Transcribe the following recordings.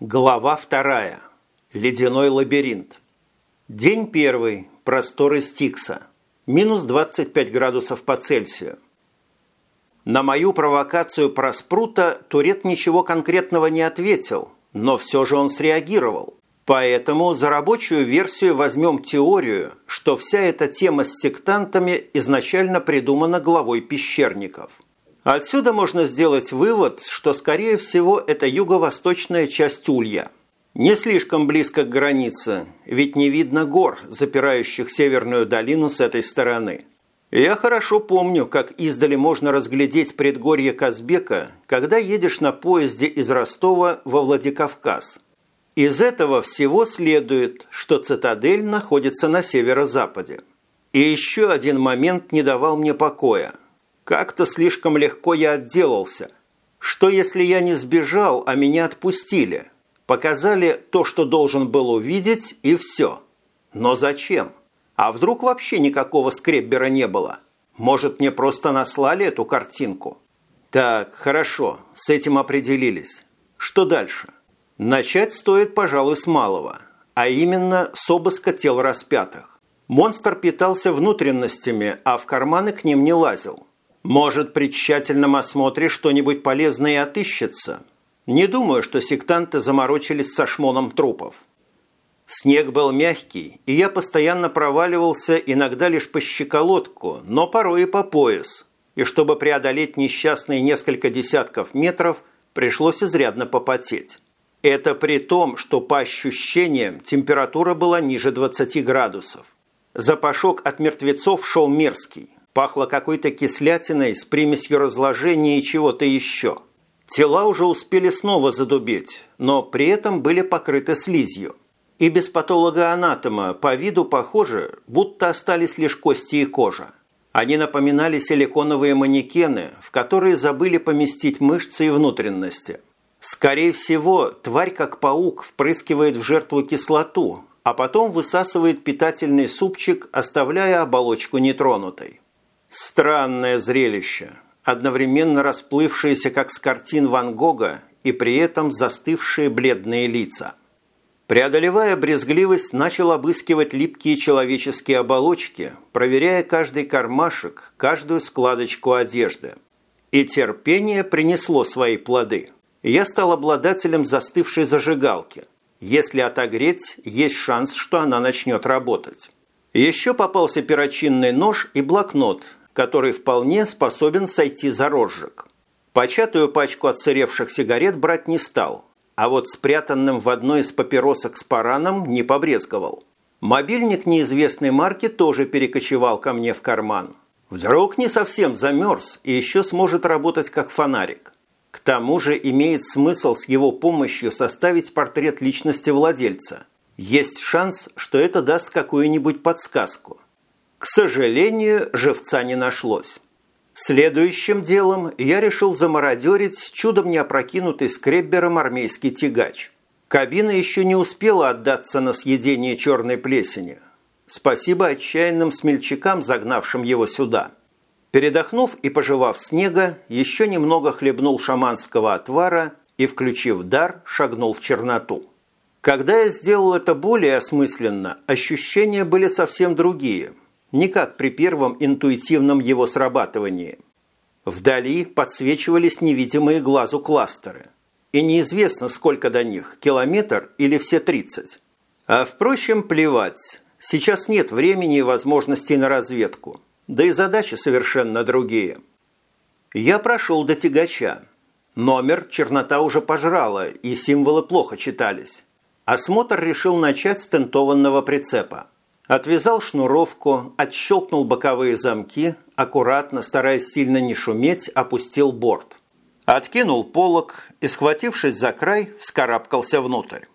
Глава вторая. Ледяной лабиринт. День первый. Просторы Стикса. Минус 25 градусов по Цельсию. На мою провокацию про Спрута Турет ничего конкретного не ответил, но все же он среагировал. Поэтому за рабочую версию возьмем теорию, что вся эта тема с сектантами изначально придумана главой пещерников – Отсюда можно сделать вывод, что, скорее всего, это юго-восточная часть Улья. Не слишком близко к границе, ведь не видно гор, запирающих северную долину с этой стороны. Я хорошо помню, как издали можно разглядеть предгорье Казбека, когда едешь на поезде из Ростова во Владикавказ. Из этого всего следует, что цитадель находится на северо-западе. И еще один момент не давал мне покоя – как-то слишком легко я отделался. Что если я не сбежал, а меня отпустили? Показали то, что должен был увидеть, и все. Но зачем? А вдруг вообще никакого скреббера не было? Может, мне просто наслали эту картинку? Так, хорошо, с этим определились. Что дальше? Начать стоит, пожалуй, с малого, а именно с обыска тел распятых. Монстр питался внутренностями, а в карманы к ним не лазил. Может, при тщательном осмотре что-нибудь полезное отыщется? Не думаю, что сектанты заморочились со шмоном трупов. Снег был мягкий, и я постоянно проваливался иногда лишь по щеколотку, но порой и по пояс. И чтобы преодолеть несчастные несколько десятков метров, пришлось изрядно попотеть. Это при том, что по ощущениям температура была ниже 20 градусов. Запашок от мертвецов шел мерзкий. Пахло какой-то кислятиной с примесью разложения и чего-то еще. Тела уже успели снова задубеть, но при этом были покрыты слизью. И без патолога-анатома по виду похоже, будто остались лишь кости и кожа. Они напоминали силиконовые манекены, в которые забыли поместить мышцы и внутренности. Скорее всего, тварь как паук впрыскивает в жертву кислоту, а потом высасывает питательный супчик, оставляя оболочку нетронутой. Странное зрелище, одновременно расплывшееся, как с картин Ван Гога, и при этом застывшие бледные лица. Преодолевая брезгливость, начал обыскивать липкие человеческие оболочки, проверяя каждый кармашек, каждую складочку одежды. И терпение принесло свои плоды. Я стал обладателем застывшей зажигалки. Если отогреть, есть шанс, что она начнет работать. Еще попался перочинный нож и блокнот, который вполне способен сойти за розжиг. Початую пачку отсыревших сигарет брать не стал, а вот спрятанным в одной из папиросок с параном не побрезговал. Мобильник неизвестной марки тоже перекочевал ко мне в карман. Вдруг не совсем замерз и еще сможет работать как фонарик. К тому же имеет смысл с его помощью составить портрет личности владельца. Есть шанс, что это даст какую-нибудь подсказку – к сожалению, живца не нашлось. Следующим делом я решил замародерить чудом не опрокинутый скреббером армейский тягач. Кабина еще не успела отдаться на съедение черной плесени. Спасибо отчаянным смельчакам, загнавшим его сюда. Передохнув и пожевав снега, еще немного хлебнул шаманского отвара и, включив дар, шагнул в черноту. Когда я сделал это более осмысленно, ощущения были совсем другие – не как при первом интуитивном его срабатывании. Вдали подсвечивались невидимые глазу кластеры. И неизвестно, сколько до них, километр или все 30. А впрочем, плевать. Сейчас нет времени и возможностей на разведку. Да и задачи совершенно другие. Я прошел до тягача. Номер чернота уже пожрала, и символы плохо читались. Осмотр решил начать с тентованного прицепа. Отвязал шнуровку, отщелкнул боковые замки, аккуратно, стараясь сильно не шуметь, опустил борт. Откинул полог и, схватившись за край, вскарабкался внутрь.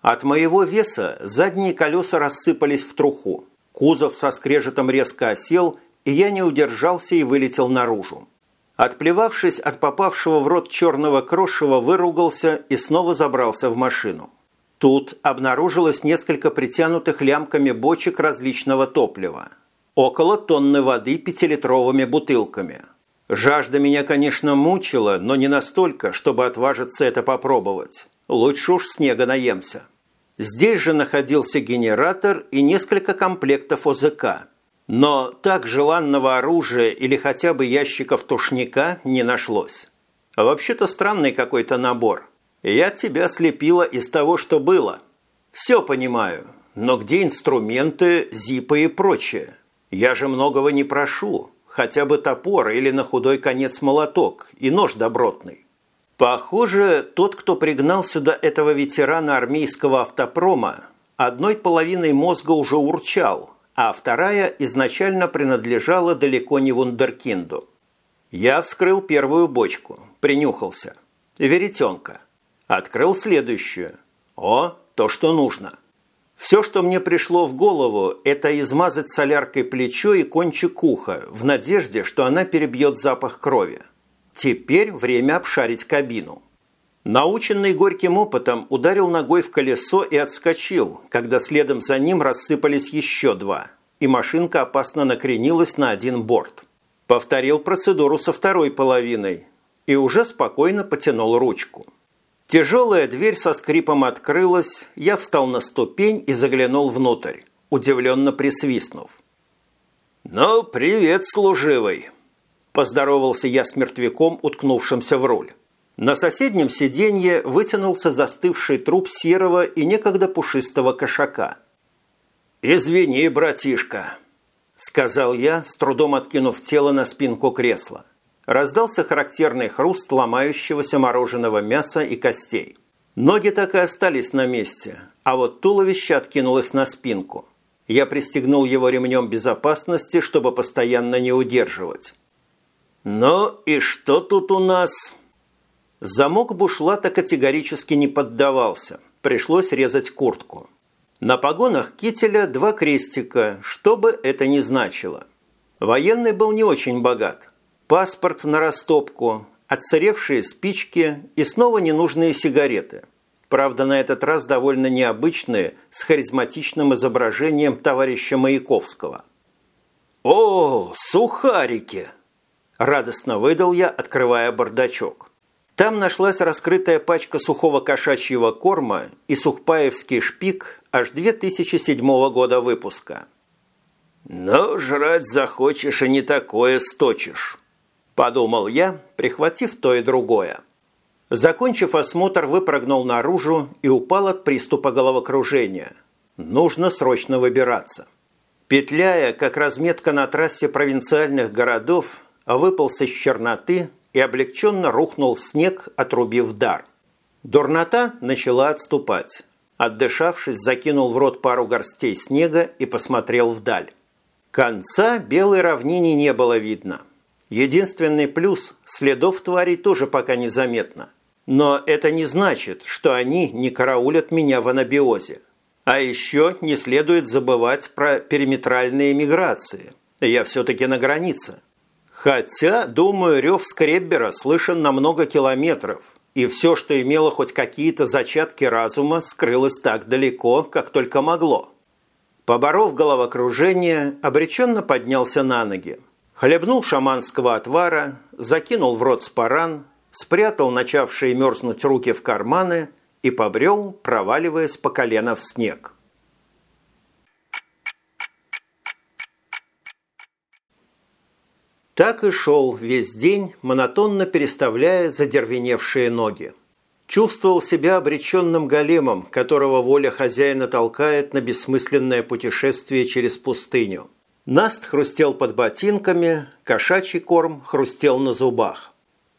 От моего веса задние колеса рассыпались в труху. Кузов со скрежетом резко осел, и я не удержался и вылетел наружу. Отплевавшись от попавшего в рот черного крошева, выругался и снова забрался в машину. Тут обнаружилось несколько притянутых лямками бочек различного топлива. Около тонны воды пятилитровыми бутылками. Жажда меня, конечно, мучила, но не настолько, чтобы отважиться это попробовать. Лучше уж снега наемся. Здесь же находился генератор и несколько комплектов ОЗК. Но так желанного оружия или хотя бы ящиков тушника не нашлось. Вообще-то странный какой-то набор. Я тебя слепила из того, что было. Все понимаю, но где инструменты, зипы и прочее? Я же многого не прошу. Хотя бы топор или на худой конец молоток и нож добротный. Похоже, тот, кто пригнал сюда этого ветерана армейского автопрома, одной половиной мозга уже урчал, а вторая изначально принадлежала далеко не вундеркинду. Я вскрыл первую бочку, принюхался. Веретенка. Открыл следующую. О, то, что нужно. Все, что мне пришло в голову, это измазать соляркой плечо и кончик уха, в надежде, что она перебьет запах крови. Теперь время обшарить кабину. Наученный горьким опытом ударил ногой в колесо и отскочил, когда следом за ним рассыпались еще два, и машинка опасно накренилась на один борт. Повторил процедуру со второй половиной и уже спокойно потянул ручку. Тяжелая дверь со скрипом открылась, я встал на ступень и заглянул внутрь, удивленно присвистнув. «Ну, привет, служивый!» Поздоровался я с мертвяком, уткнувшимся в руль. На соседнем сиденье вытянулся застывший труп серого и некогда пушистого кошака. «Извини, братишка», – сказал я, с трудом откинув тело на спинку кресла раздался характерный хруст ломающегося мороженого мяса и костей. Ноги так и остались на месте, а вот туловище откинулось на спинку. Я пристегнул его ремнем безопасности, чтобы постоянно не удерживать. «Ну и что тут у нас?» Замок бушлата категорически не поддавался. Пришлось резать куртку. На погонах кителя два крестика, что бы это ни значило. Военный был не очень богат паспорт на растопку, отсыревшие спички и снова ненужные сигареты. Правда, на этот раз довольно необычные, с харизматичным изображением товарища Маяковского. «О, сухарики!» – радостно выдал я, открывая бардачок. Там нашлась раскрытая пачка сухого кошачьего корма и сухпаевский шпик аж 2007 года выпуска. «Но жрать захочешь и не такое сточишь», подумал я, прихватив то и другое. Закончив осмотр, выпрыгнул наружу и упал от приступа головокружения. Нужно срочно выбираться. Петляя, как разметка на трассе провинциальных городов, выпался из черноты и облегченно рухнул в снег, отрубив дар. Дурнота начала отступать. Отдышавшись, закинул в рот пару горстей снега и посмотрел вдаль. Конца белой равнине не было видно – Единственный плюс – следов тварей тоже пока незаметно. Но это не значит, что они не караулят меня в анабиозе. А еще не следует забывать про периметральные миграции. Я все-таки на границе. Хотя, думаю, рев скреббера слышен на много километров, и все, что имело хоть какие-то зачатки разума, скрылось так далеко, как только могло. Поборов головокружение, обреченно поднялся на ноги. Хлебнул шаманского отвара, закинул в рот спаран, спрятал начавшие мерзнуть руки в карманы и побрел, проваливаясь по колено в снег. Так и шел весь день, монотонно переставляя задервеневшие ноги. Чувствовал себя обреченным големом, которого воля хозяина толкает на бессмысленное путешествие через пустыню – Наст хрустел под ботинками, кошачий корм хрустел на зубах.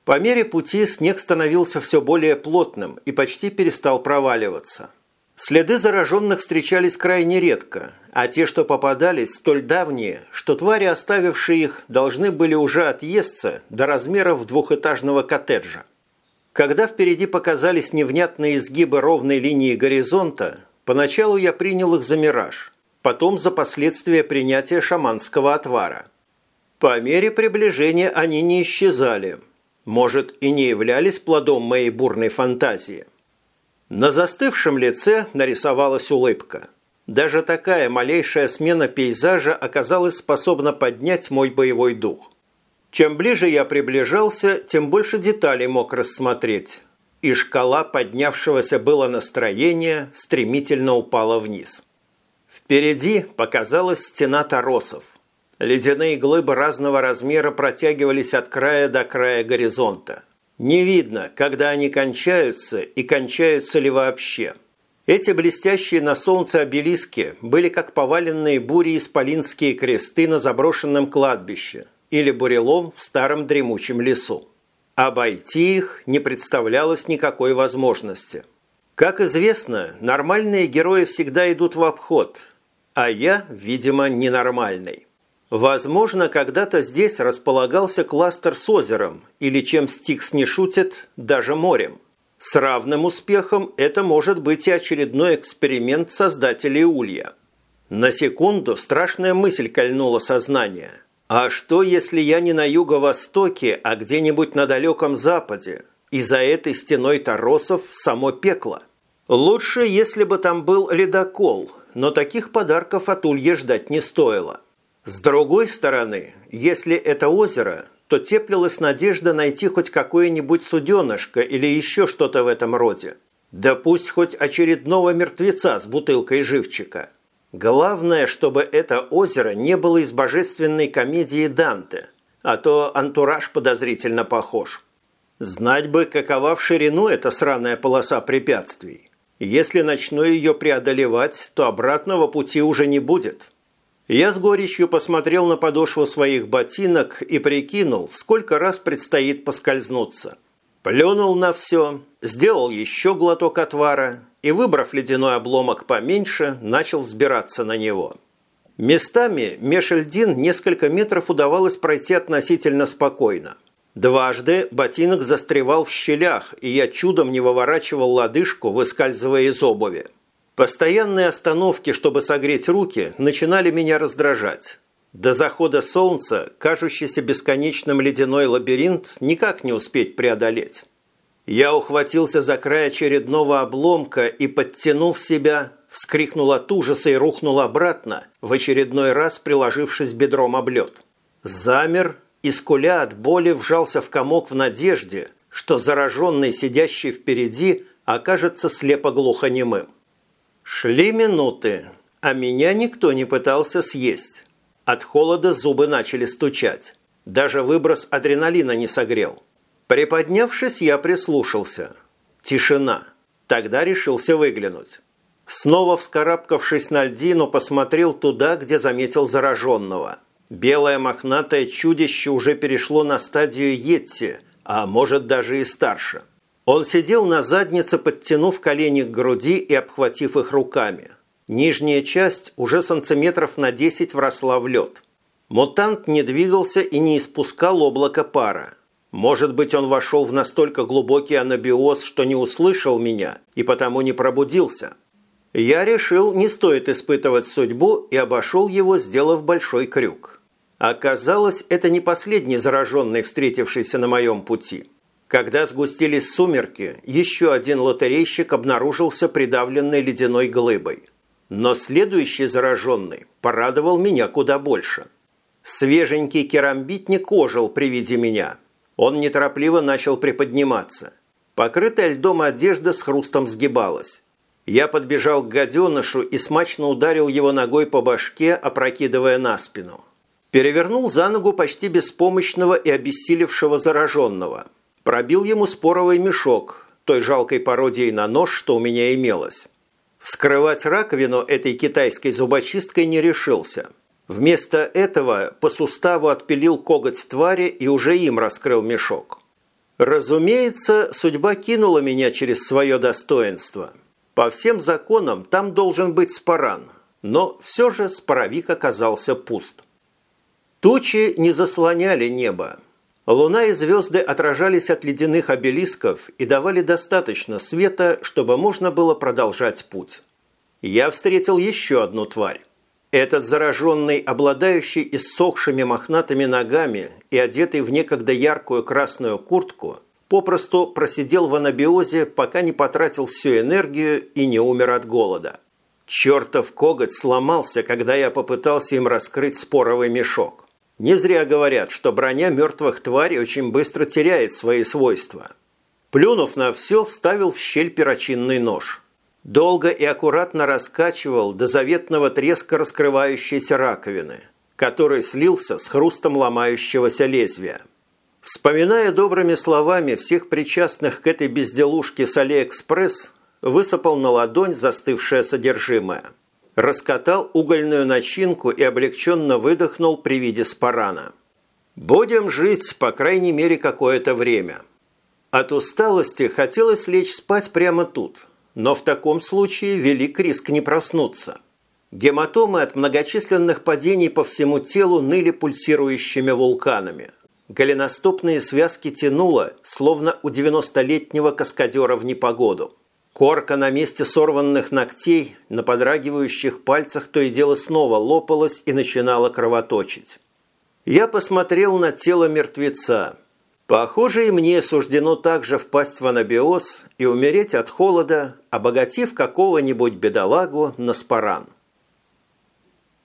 По мере пути снег становился все более плотным и почти перестал проваливаться. Следы зараженных встречались крайне редко, а те, что попадались, столь давние, что твари, оставившие их, должны были уже отъесться до размеров двухэтажного коттеджа. Когда впереди показались невнятные изгибы ровной линии горизонта, поначалу я принял их за мираж – потом за последствия принятия шаманского отвара. По мере приближения они не исчезали, может и не являлись плодом моей бурной фантазии. На застывшем лице нарисовалась улыбка. Даже такая малейшая смена пейзажа оказалась способна поднять мой боевой дух. Чем ближе я приближался, тем больше деталей мог рассмотреть. и шкала поднявшегося было настроения стремительно упала вниз. Впереди показалась стена торосов. Ледяные глыбы разного размера протягивались от края до края горизонта. Не видно, когда они кончаются и кончаются ли вообще. Эти блестящие на солнце обелиски были как поваленные бури исполинские кресты на заброшенном кладбище или бурелом в старом дремучем лесу. Обойти их не представлялось никакой возможности. Как известно, нормальные герои всегда идут в обход, а я, видимо, ненормальный. Возможно, когда-то здесь располагался кластер с озером, или, чем Стикс не шутит, даже морем. С равным успехом это может быть и очередной эксперимент создателей Улья. На секунду страшная мысль кольнула сознание – а что, если я не на юго-востоке, а где-нибудь на далеком западе, и за этой стеной торосов само пекло? Лучше, если бы там был ледокол, но таких подарков от Улья ждать не стоило. С другой стороны, если это озеро, то теплилась надежда найти хоть какое-нибудь суденышко или еще что-то в этом роде. Да пусть хоть очередного мертвеца с бутылкой живчика – Главное, чтобы это озеро не было из божественной комедии Данте, а то антураж подозрительно похож. Знать бы, какова в ширину эта сраная полоса препятствий. Если начну ее преодолевать, то обратного пути уже не будет. Я с горечью посмотрел на подошву своих ботинок и прикинул, сколько раз предстоит поскользнуться. Плюнул на все, сделал еще глоток отвара и, выбрав ледяной обломок поменьше, начал взбираться на него. Местами Мешельдин несколько метров удавалось пройти относительно спокойно. Дважды ботинок застревал в щелях, и я чудом не выворачивал лодыжку, выскальзывая из обуви. Постоянные остановки, чтобы согреть руки, начинали меня раздражать. До захода солнца, кажущийся бесконечным ледяной лабиринт, никак не успеть преодолеть. Я ухватился за край очередного обломка и, подтянув себя, вскрикнул от ужаса и рухнул обратно, в очередной раз приложившись бедром об лед. Замер и, от боли, вжался в комок в надежде, что зараженный, сидящий впереди, окажется слепо-глухонемым. Шли минуты, а меня никто не пытался съесть. От холода зубы начали стучать. Даже выброс адреналина не согрел. Приподнявшись, я прислушался. Тишина. Тогда решился выглянуть. Снова вскарабкавшись на льдину, посмотрел туда, где заметил зараженного. Белое мохнатое чудище уже перешло на стадию Йетти, а может даже и старше. Он сидел на заднице, подтянув колени к груди и обхватив их руками. Нижняя часть уже сантиметров на 10 вросла в лед. Мутант не двигался и не испускал облака пара. Может быть, он вошел в настолько глубокий анабиоз, что не услышал меня и потому не пробудился. Я решил, не стоит испытывать судьбу и обошел его, сделав большой крюк. Оказалось, это не последний зараженный, встретившийся на моем пути. Когда сгустились сумерки, еще один лотерейщик обнаружился придавленной ледяной глыбой. Но следующий зараженный порадовал меня куда больше. Свеженький керамбитник ожил при виде меня – он неторопливо начал приподниматься. Покрытая льдом одежда с хрустом сгибалась. Я подбежал к гаденышу и смачно ударил его ногой по башке, опрокидывая на спину. Перевернул за ногу почти беспомощного и обессилевшего зараженного. Пробил ему споровый мешок, той жалкой пародией на нож, что у меня имелось. Вскрывать раковину этой китайской зубочисткой не решился – Вместо этого по суставу отпилил коготь твари и уже им раскрыл мешок. Разумеется, судьба кинула меня через свое достоинство. По всем законам там должен быть спаран, но все же споровик оказался пуст. Тучи не заслоняли небо. Луна и звезды отражались от ледяных обелисков и давали достаточно света, чтобы можно было продолжать путь. Я встретил еще одну тварь. Этот зараженный, обладающий иссохшими мохнатыми ногами и одетый в некогда яркую красную куртку, попросту просидел в анабиозе, пока не потратил всю энергию и не умер от голода. Чертов коготь сломался, когда я попытался им раскрыть споровый мешок. Не зря говорят, что броня мертвых тварей очень быстро теряет свои свойства. Плюнув на все, вставил в щель перочинный нож. Долго и аккуратно раскачивал до заветного треска раскрывающейся раковины, который слился с хрустом ломающегося лезвия. Вспоминая добрыми словами всех причастных к этой безделушке с Алиэкспресс, высыпал на ладонь застывшее содержимое. Раскатал угольную начинку и облегченно выдохнул при виде спарана. «Будем жить, по крайней мере, какое-то время». От усталости хотелось лечь спать прямо тут, но в таком случае велик риск не проснуться. Гематомы от многочисленных падений по всему телу ныли пульсирующими вулканами. Голеностопные связки тянуло, словно у 90-летнего каскадера в непогоду. Корка на месте сорванных ногтей на подрагивающих пальцах то и дело снова лопалась и начинала кровоточить. Я посмотрел на тело мертвеца. Похоже, и мне суждено также впасть в анабиоз и умереть от холода, обогатив какого-нибудь бедолагу на спаран.